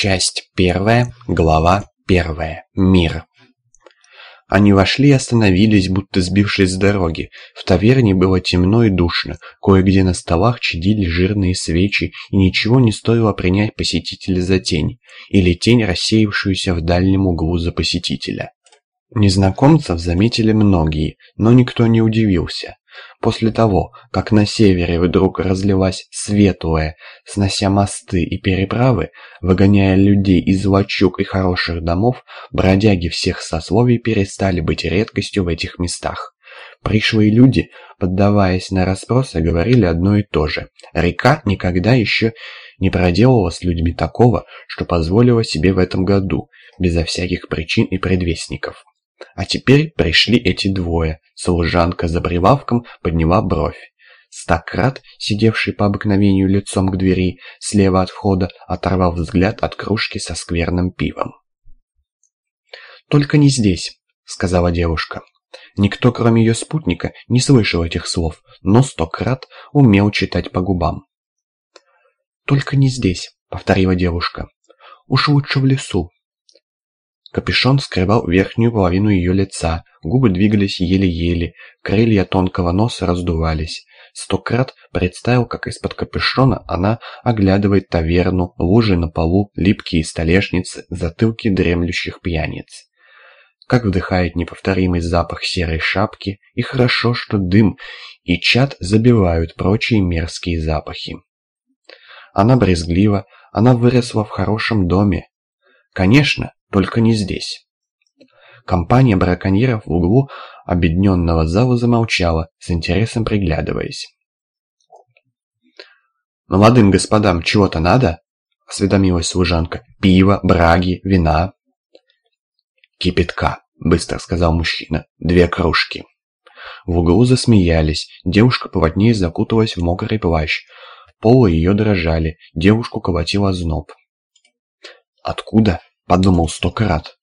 Часть первая, глава первая. Мир. Они вошли и остановились, будто сбившись с дороги. В таверне было темно и душно, кое-где на столах чадили жирные свечи, и ничего не стоило принять посетителя за тень, или тень, рассеявшуюся в дальнем углу за посетителя. Незнакомцев заметили многие, но никто не удивился. После того, как на севере вдруг разлилась светлая, снося мосты и переправы, выгоняя людей из лачуг и хороших домов, бродяги всех сословий перестали быть редкостью в этих местах. Пришлые люди, поддаваясь на расспросы, говорили одно и то же. Река никогда еще не проделала с людьми такого, что позволила себе в этом году, безо всяких причин и предвестников. А теперь пришли эти двое. Служанка за прилавком подняла бровь. Стакрат, сидевший по обыкновению лицом к двери, слева от входа, оторвал взгляд от кружки со скверным пивом. «Только не здесь», — сказала девушка. Никто, кроме ее спутника, не слышал этих слов, но Стократ умел читать по губам. «Только не здесь», — повторила девушка. «Уж лучше в лесу, Капюшон скрывал верхнюю половину ее лица, губы двигались еле-еле, крылья тонкого носа раздувались. Стократ представил, как из-под капюшона она оглядывает таверну, лужи на полу, липкие столешницы, затылки дремлющих пьяниц. Как вдыхает неповторимый запах серой шапки, и хорошо, что дым и чад забивают прочие мерзкие запахи. Она брезглива, она выросла в хорошем доме. Конечно, только не здесь. Компания браконьеров в углу обедненного зала замолчала, с интересом приглядываясь. «Молодым господам чего-то надо?» — осведомилась служанка. «Пиво, браги, вина?» «Кипятка», — быстро сказал мужчина. «Две кружки». В углу засмеялись. Девушка плотнее закуталась в мокрый плащ. Полы ее дрожали. Девушку колотила зноб. «Откуда?» Подумал стократ.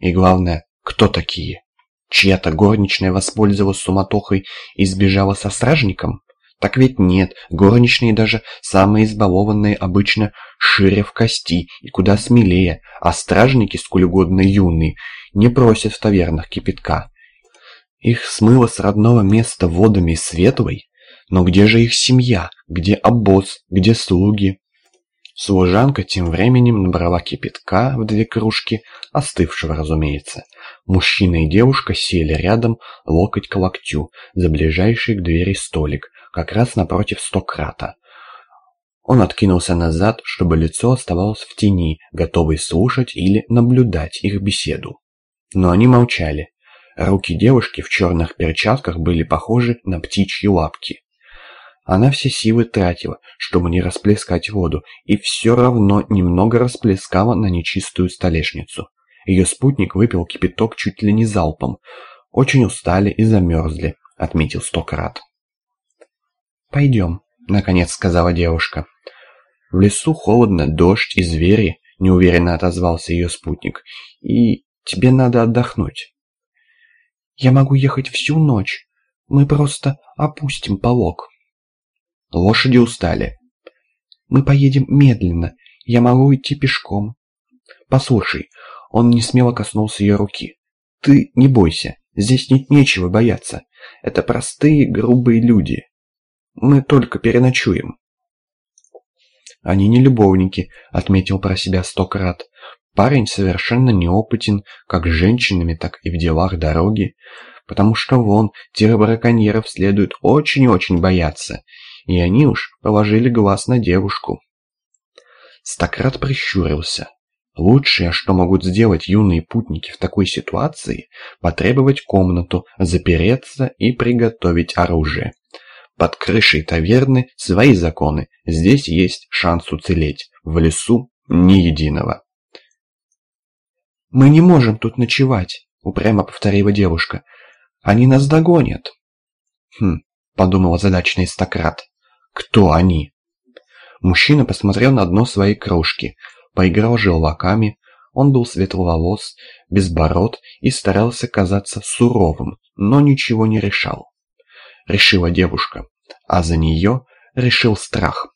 И главное, кто такие? Чья-то горничная воспользовалась суматохой и сбежала со стражником? Так ведь нет, горничные даже самые избалованные обычно шире в кости и куда смелее, а стражники, сколь угодно юные, не просят в тавернах кипятка. Их смыло с родного места водами светлой, но где же их семья, где обоз, где слуги? Служанка тем временем набрала кипятка в две кружки, остывшего, разумеется. Мужчина и девушка сели рядом, локоть к локтю, за ближайший к двери столик, как раз напротив стократа. Он откинулся назад, чтобы лицо оставалось в тени, готовый слушать или наблюдать их беседу. Но они молчали. Руки девушки в черных перчатках были похожи на птичьи лапки. Она все силы тратила, чтобы не расплескать воду, и все равно немного расплескала на нечистую столешницу. Ее спутник выпил кипяток чуть ли не залпом. Очень устали и замерзли, отметил Стократ. «Пойдем», — наконец сказала девушка. «В лесу холодно, дождь и звери», — неуверенно отозвался ее спутник. «И тебе надо отдохнуть». «Я могу ехать всю ночь. Мы просто опустим полог». Лошади устали. Мы поедем медленно. Я могу идти пешком. Послушай, он не смело коснулся ее руки. Ты не бойся, здесь нет нечего бояться. Это простые, грубые люди. Мы только переночуем. Они не любовники, отметил про себя стократ. Парень совершенно неопытен как с женщинами, так и в делах дороги, потому что вон тех браконьеров следует очень-очень бояться, и они уж положили глаз на девушку. Стократ прищурился. Лучшее, что могут сделать юные путники в такой ситуации, потребовать комнату, запереться и приготовить оружие. Под крышей таверны свои законы, здесь есть шанс уцелеть, в лесу ни единого. «Мы не можем тут ночевать», — упрямо повторила девушка. «Они нас догонят». «Хм», — подумал озадаченный стократ. «Кто они?» Мужчина посмотрел на дно своей кружки, поиграл желваками. Он был светловолос, безбород и старался казаться суровым, но ничего не решал. Решила девушка, а за нее решил страх.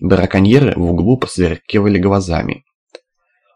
Браконьеры в углу посверкивали глазами.